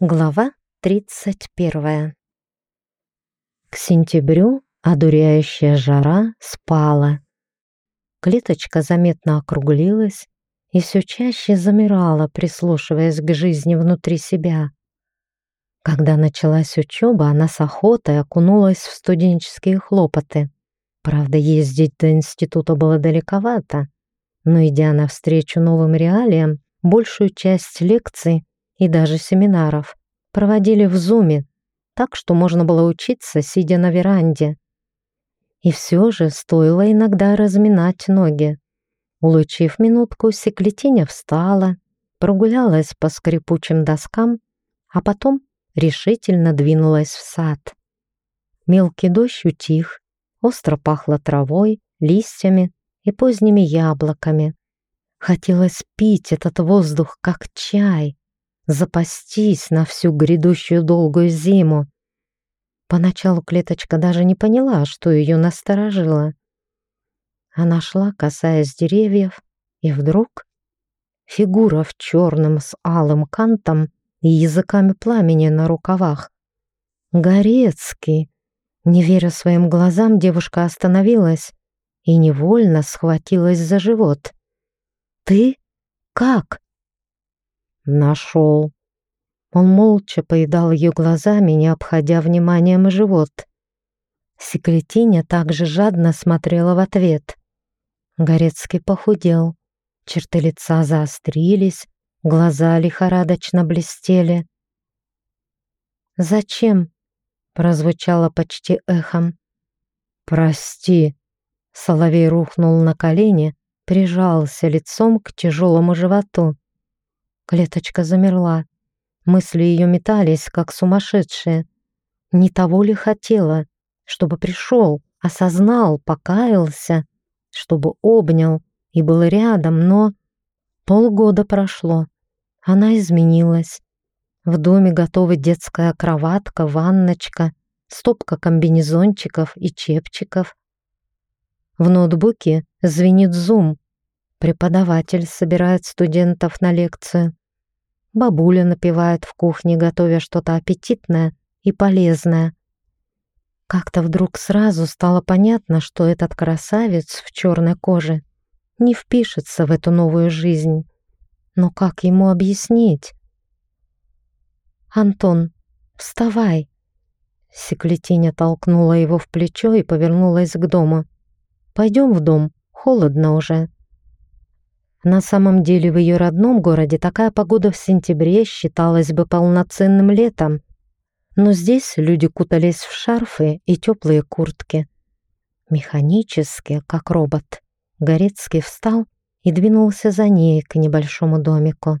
Глава 31. К сентябрю одуряющая жара спала. Клеточка заметно округлилась и все чаще замирала, прислушиваясь к жизни внутри себя. Когда началась учеба, она с охотой окунулась в студенческие хлопоты. Правда, ездить до института было далековато, но, идя навстречу новым реалиям, большую часть лекций и даже семинаров проводили в зуме, так что можно было учиться, сидя на веранде. И все же стоило иногда разминать ноги. Улучив минутку, Секлетиня встала, прогулялась по скрипучим доскам, а потом решительно двинулась в сад. Мелкий дождь утих, остро пахло травой, листьями и поздними яблоками. Хотелось пить этот воздух как чай, запастись на всю грядущую долгую зиму. Поначалу клеточка даже не поняла, что ее насторожило. Она шла, касаясь деревьев, и вдруг фигура в черном с алым кантом и языками пламени на рукавах. Горецкий! Не веря своим глазам, девушка остановилась и невольно схватилась за живот. «Ты? Как?» Нашел. Он молча поедал ее глазами, не обходя вниманием живот. Секретиня также жадно смотрела в ответ. Горецкий похудел. Черты лица заострились, глаза лихорадочно блестели. «Зачем?» — прозвучало почти эхом. «Прости!» — Соловей рухнул на колени, прижался лицом к тяжелому животу. Клеточка замерла. Мысли ее метались, как сумасшедшие. Не того ли хотела, чтобы пришел, осознал, покаялся, чтобы обнял и был рядом, но... Полгода прошло. Она изменилась. В доме готовы детская кроватка, ванночка, стопка комбинезончиков и чепчиков. В ноутбуке звенит зум. Преподаватель собирает студентов на лекцию. Бабуля напевает в кухне, готовя что-то аппетитное и полезное. Как-то вдруг сразу стало понятно, что этот красавец в черной коже не впишется в эту новую жизнь. Но как ему объяснить? «Антон, вставай!» Секлетиня толкнула его в плечо и повернулась к дому. «Пойдем в дом, холодно уже». На самом деле в ее родном городе такая погода в сентябре считалась бы полноценным летом, но здесь люди кутались в шарфы и теплые куртки. Механически, как робот, Горецкий встал и двинулся за ней к небольшому домику.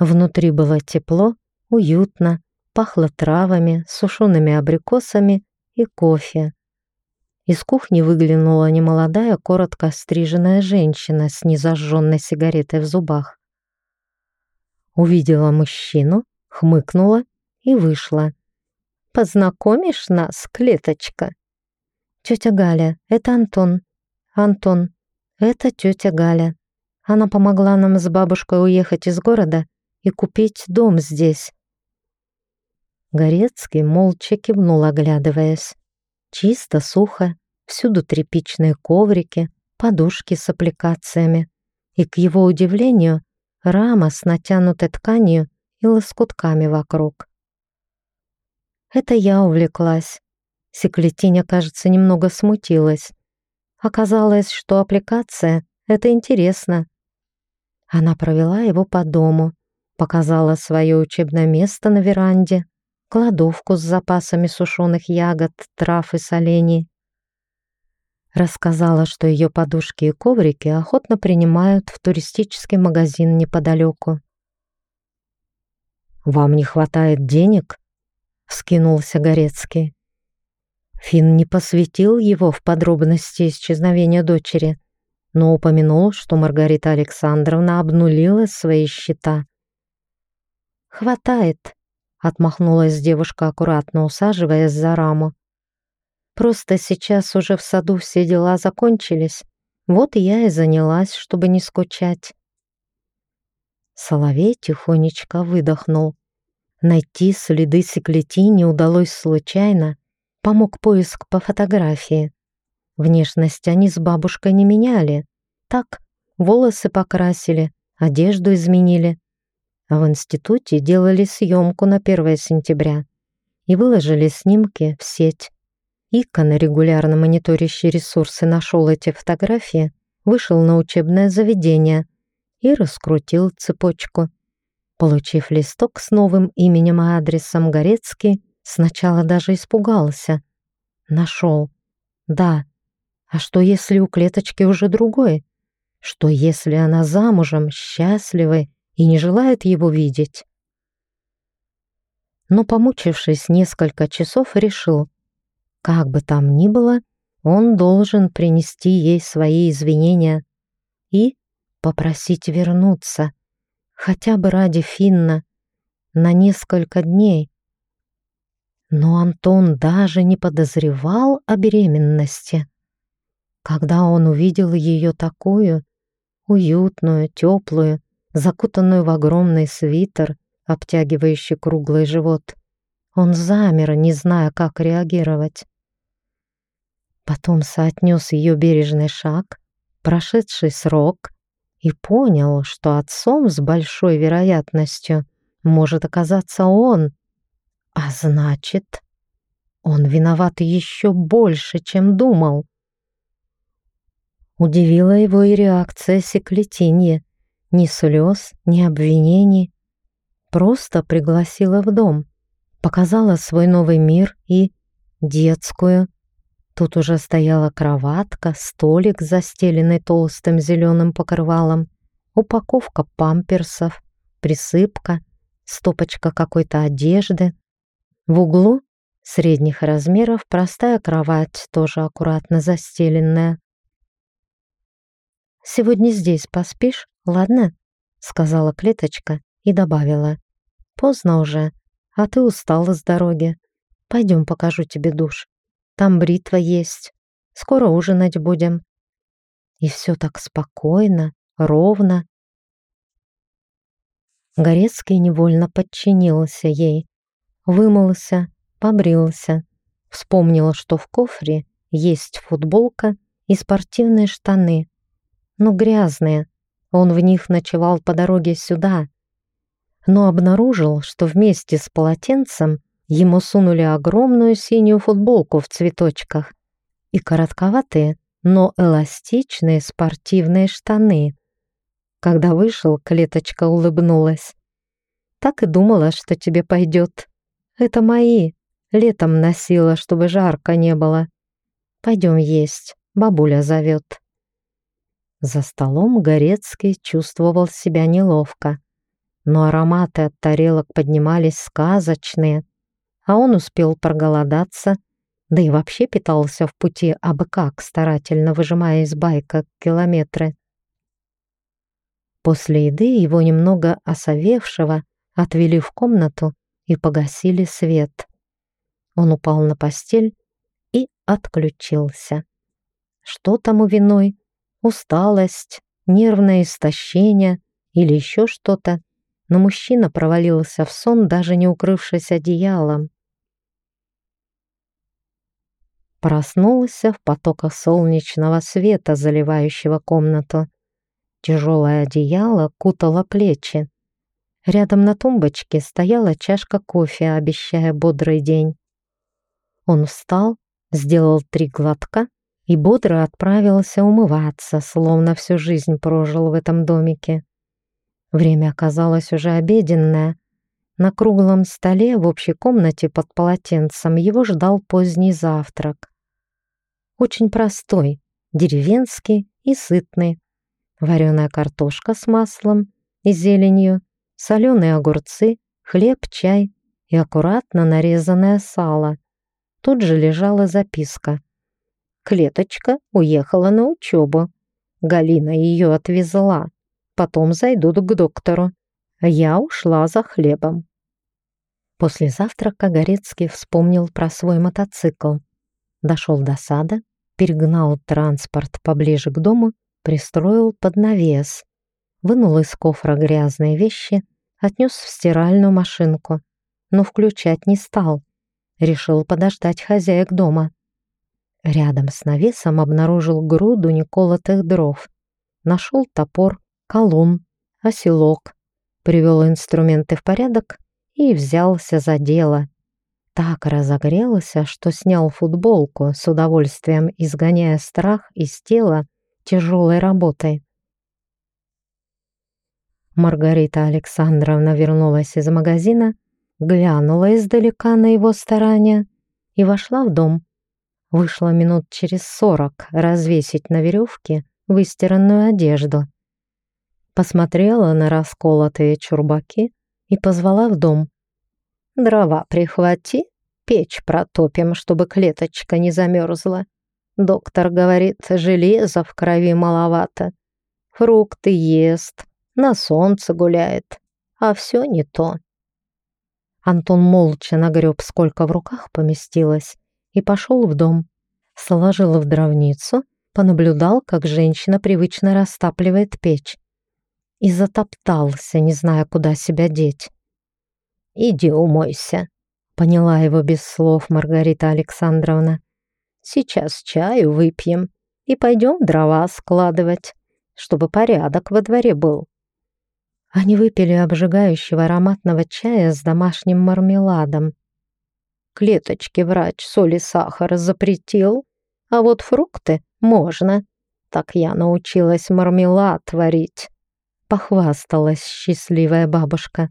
Внутри было тепло, уютно, пахло травами, сушеными абрикосами и кофе. Из кухни выглянула немолодая, коротко стриженная женщина с незажженной сигаретой в зубах. Увидела мужчину, хмыкнула и вышла. «Познакомишь нас, клеточка?» «Тетя Галя, это Антон. Антон, это тетя Галя. Она помогла нам с бабушкой уехать из города и купить дом здесь». Горецкий молча кивнул, оглядываясь. Чисто, сухо, всюду тряпичные коврики, подушки с аппликациями. И, к его удивлению, рама с натянутой тканью и лоскутками вокруг. Это я увлеклась. Секлетиня, кажется, немного смутилась. Оказалось, что аппликация — это интересно. Она провела его по дому, показала свое учебное место на веранде, кладовку с запасами сушеных ягод, трав и солений. Рассказала, что ее подушки и коврики охотно принимают в туристический магазин неподалеку. «Вам не хватает денег?» — вскинулся Горецкий. Финн не посвятил его в подробности исчезновения дочери, но упомянул, что Маргарита Александровна обнулила свои счета. «Хватает», Отмахнулась девушка, аккуратно усаживаясь за раму. Просто сейчас уже в саду все дела закончились. Вот я и занялась, чтобы не скучать. Соловей тихонечко выдохнул. Найти следы секлети не удалось случайно, помог поиск по фотографии. Внешность они с бабушкой не меняли. Так, волосы покрасили, одежду изменили. В институте делали съемку на 1 сентября и выложили снимки в сеть. Ика, на регулярно мониторящий ресурсы, нашел эти фотографии, вышел на учебное заведение и раскрутил цепочку. Получив листок с новым именем и адресом Горецкий, сначала даже испугался. Нашел. Да. А что, если у клеточки уже другой? Что, если она замужем, счастливой и не желает его видеть? Но, помучившись несколько часов, решил, как бы там ни было, он должен принести ей свои извинения и попросить вернуться хотя бы ради Финна, на несколько дней. Но Антон даже не подозревал о беременности. Когда он увидел ее такую, уютную, теплую, закутанную в огромный свитер, обтягивающий круглый живот, он замер, не зная, как реагировать. Потом соотнес ее бережный шаг, прошедший срок, и понял, что отцом с большой вероятностью может оказаться он. А значит, он виноват еще больше, чем думал. Удивила его и реакция секлетинья. Ни слез, ни обвинений. Просто пригласила в дом, показала свой новый мир и детскую, Тут уже стояла кроватка, столик, застеленный толстым зеленым покрывалом, упаковка памперсов, присыпка, стопочка какой-то одежды. В углу средних размеров простая кровать, тоже аккуратно застеленная. «Сегодня здесь поспишь, ладно?» — сказала клеточка и добавила. «Поздно уже, а ты устала с дороги. Пойдем покажу тебе душ». Там бритва есть. Скоро ужинать будем. И все так спокойно, ровно. Горецкий невольно подчинился ей. Вымылся, побрился. Вспомнил, что в кофре есть футболка и спортивные штаны. Но грязные. Он в них ночевал по дороге сюда. Но обнаружил, что вместе с полотенцем Ему сунули огромную синюю футболку в цветочках и коротковатые, но эластичные спортивные штаны. Когда вышел, клеточка улыбнулась. «Так и думала, что тебе пойдет. Это мои. Летом носила, чтобы жарко не было. Пойдем есть, бабуля зовет». За столом Горецкий чувствовал себя неловко, но ароматы от тарелок поднимались сказочные, а он успел проголодаться, да и вообще питался в пути абы как, старательно выжимая из байка километры. После еды его немного осовевшего отвели в комнату и погасили свет. Он упал на постель и отключился. Что тому виной? Усталость, нервное истощение или еще что-то? Но мужчина провалился в сон, даже не укрывшись одеялом. Проснулся в потоках солнечного света, заливающего комнату. Тяжелое одеяло кутало плечи. Рядом на тумбочке стояла чашка кофе, обещая бодрый день. Он встал, сделал три глотка и бодро отправился умываться, словно всю жизнь прожил в этом домике. Время оказалось уже обеденное. На круглом столе в общей комнате под полотенцем его ждал поздний завтрак. Очень простой, деревенский и сытный. Вареная картошка с маслом и зеленью, соленые огурцы, хлеб, чай и аккуратно нарезанное сало. Тут же лежала записка. Клеточка уехала на учебу. Галина ее отвезла. Потом зайдут к доктору. Я ушла за хлебом. После завтрака Горецкий вспомнил про свой мотоцикл дошел до сада, перегнал транспорт поближе к дому, пристроил под навес, вынул из кофра грязные вещи, отнес в стиральную машинку, но включать не стал. Решил подождать хозяек дома. Рядом с навесом обнаружил груду неколотых дров. Нашел топор, колун, оселок, привел инструменты в порядок и взялся за дело. Так разогрелся, что снял футболку, с удовольствием изгоняя страх из тела тяжелой работой. Маргарита Александровна вернулась из магазина, глянула издалека на его старания и вошла в дом. Вышла минут через сорок развесить на веревке выстиранную одежду. Посмотрела на расколотые чурбаки и позвала в дом. «Дрова прихвати, печь протопим, чтобы клеточка не замерзла. Доктор говорит, железа в крови маловато. Фрукты ест, на солнце гуляет, а все не то. Антон молча нагреб, сколько в руках поместилось, и пошел в дом. Сложил в дровницу, понаблюдал, как женщина привычно растапливает печь. И затоптался, не зная, куда себя деть. «Иди умойся», — поняла его без слов Маргарита Александровна. «Сейчас чаю выпьем и пойдем дрова складывать, чтобы порядок во дворе был». Они выпили обжигающего ароматного чая с домашним мармеладом. Клеточки врач соли сахара запретил, а вот фрукты можно. Так я научилась мармелад варить. Похвасталась счастливая бабушка.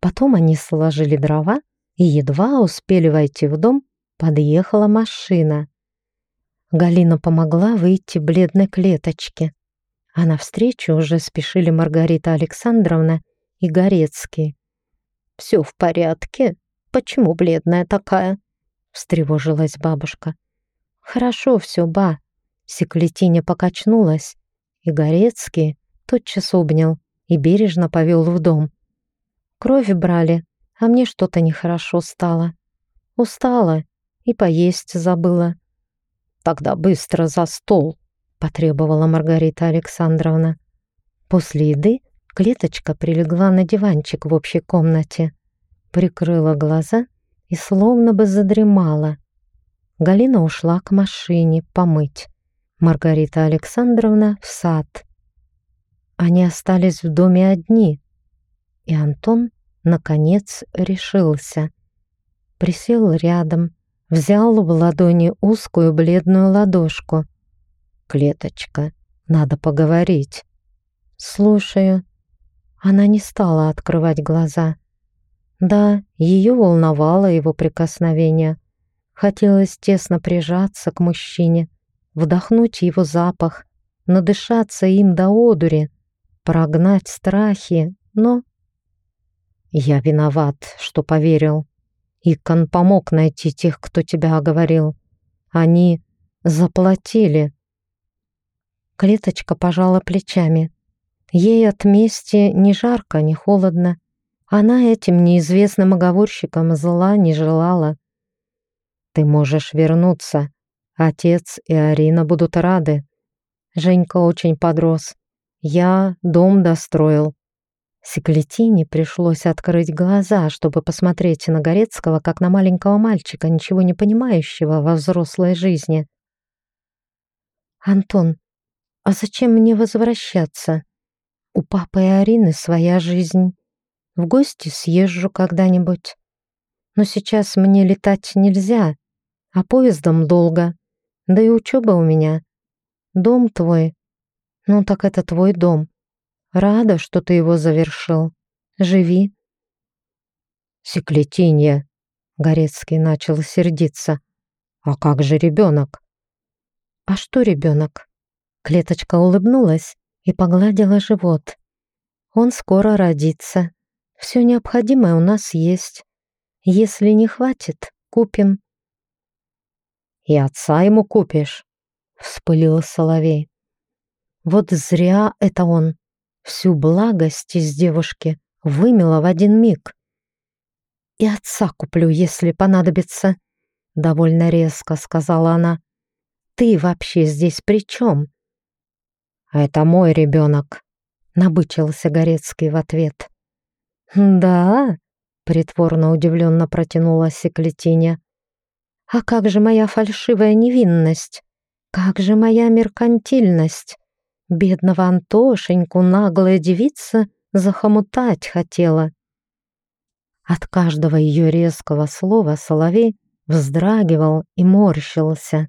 Потом они сложили дрова и едва успели войти в дом, подъехала машина. Галина помогла выйти бледной клеточке а навстречу уже спешили Маргарита Александровна и Горецкий. «Все в порядке? Почему бледная такая?» — встревожилась бабушка. «Хорошо все, ба». Секлетиня покачнулась, и Горецкий тотчас обнял и бережно повел в дом. Кровь брали, а мне что-то нехорошо стало. Устала и поесть забыла. «Тогда быстро за стол», потребовала Маргарита Александровна. После еды клеточка прилегла на диванчик в общей комнате, прикрыла глаза и словно бы задремала. Галина ушла к машине помыть. Маргарита Александровна в сад. Они остались в доме одни, и Антон, наконец, решился. Присел рядом, взял в ладони узкую бледную ладошку — «Клеточка, надо поговорить». «Слушаю». Она не стала открывать глаза. Да, ее волновало его прикосновение. Хотелось тесно прижаться к мужчине, вдохнуть его запах, надышаться им до одури, прогнать страхи, но... Я виноват, что поверил. Икон помог найти тех, кто тебя оговорил. Они заплатили. Клеточка пожала плечами. Ей от мести ни жарко, ни холодно. Она этим неизвестным оговорщикам зла не желала. «Ты можешь вернуться. Отец и Арина будут рады. Женька очень подрос. Я дом достроил». Секлетине пришлось открыть глаза, чтобы посмотреть на Горецкого, как на маленького мальчика, ничего не понимающего во взрослой жизни. «Антон, а зачем мне возвращаться? У папы и Арины своя жизнь. В гости съезжу когда-нибудь. Но сейчас мне летать нельзя, а поездом долго. Да и учеба у меня. Дом твой. Ну так это твой дом. Рада, что ты его завершил. Живи. Секлетинья. Горецкий начал сердиться. А как же ребенок? А что ребенок? Клеточка улыбнулась и погладила живот. Он скоро родится. Все необходимое у нас есть. Если не хватит, купим. И отца ему купишь, вспылил Соловей. Вот зря это он. Всю благость из девушки вымела в один миг. И отца куплю, если понадобится, довольно резко сказала она. Ты вообще здесь при чем? «Это мой ребенок», — набычился Горецкий в ответ. «Да?» — притворно удивленно протянула Секлетиня. «А как же моя фальшивая невинность? Как же моя меркантильность? Бедного Антошеньку наглая девица захомутать хотела». От каждого ее резкого слова Соловей вздрагивал и морщился.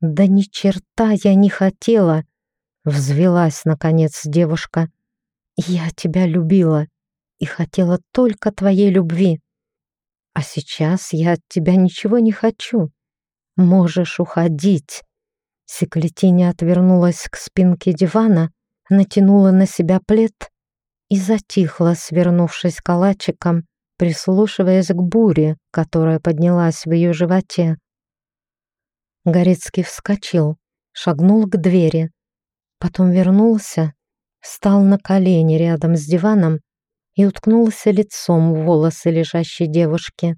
«Да ни черта я не хотела!» — взвелась, наконец, девушка. «Я тебя любила и хотела только твоей любви. А сейчас я от тебя ничего не хочу. Можешь уходить». Секлетиня отвернулась к спинке дивана, натянула на себя плед и затихла, свернувшись калачиком, прислушиваясь к буре, которая поднялась в ее животе. Горецкий вскочил, шагнул к двери, потом вернулся, встал на колени рядом с диваном и уткнулся лицом в волосы лежащей девушки.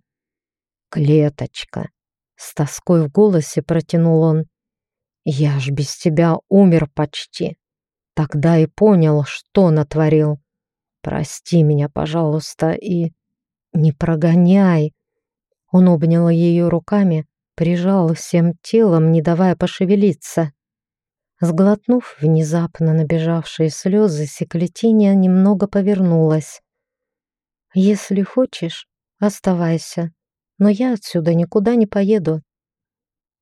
«Клеточка!» — с тоской в голосе протянул он. «Я ж без тебя умер почти. Тогда и понял, что натворил. Прости меня, пожалуйста, и не прогоняй!» Он обнял ее руками, прижал всем телом, не давая пошевелиться. Сглотнув внезапно набежавшие слезы, Секлетиния немного повернулась. «Если хочешь, оставайся, но я отсюда никуда не поеду».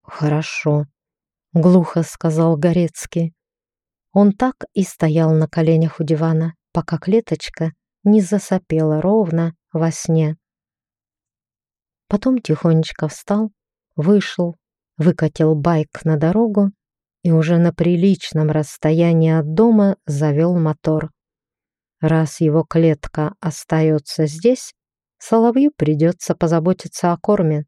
«Хорошо», — глухо сказал Горецкий. Он так и стоял на коленях у дивана, пока клеточка не засопела ровно во сне. Потом тихонечко встал, вышел, выкатил байк на дорогу и уже на приличном расстоянии от дома завел мотор. Раз его клетка остается здесь, соловью придется позаботиться о корме.